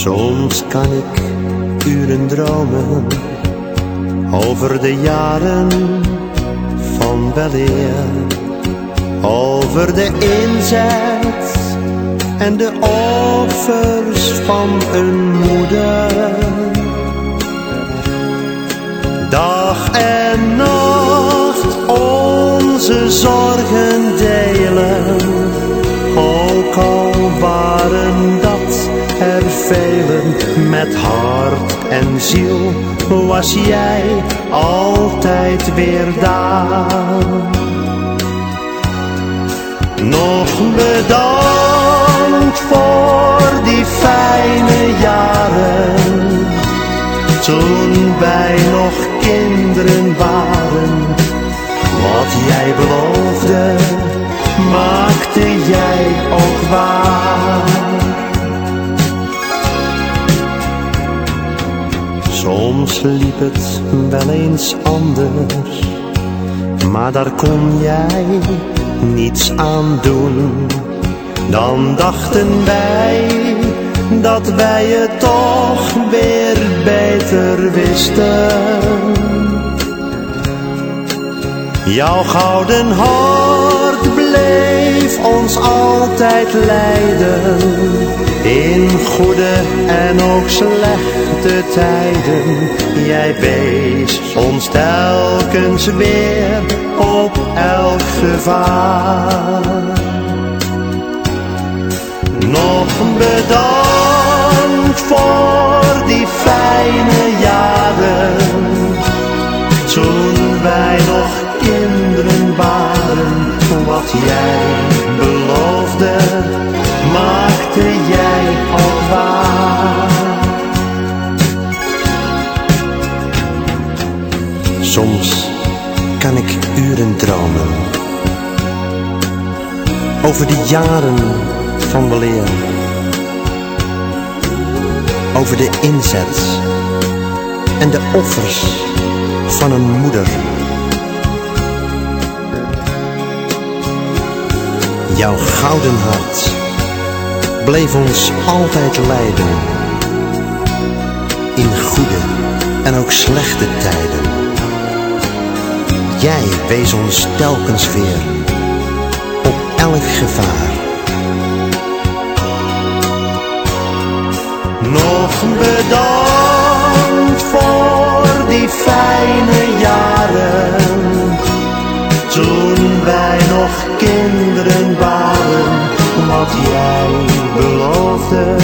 Soms kan ik uren dromen over de jaren van weleer. Over de inzet en de offers van een moeder. Dag en nacht onze zorgen met hart en ziel, was jij altijd weer daar. Nog bedankt voor die fijne jaren, toen wij nog kinderen waren. Wat jij beloofde, Soms liep het wel eens anders, maar daar kon jij niets aan doen. Dan dachten wij dat wij het toch weer beter wisten. Jouw gouden hart bleef ons altijd leiden. In goede en ook slechte tijden. Jij wees ons telkens weer op elk gevaar. Nog bedankt voor die fijne jaren. Toen wij nog kinderen waren, wat jij beloofde, maakte jij ook waar. Soms kan ik uren dromen over die jaren van weleer. Over de inzet en de offers van een moeder. Jouw gouden hart bleef ons altijd leiden. In goede en ook slechte tijden. Jij wees ons telkens weer op elk gevaar. Nog bedankt wat maakte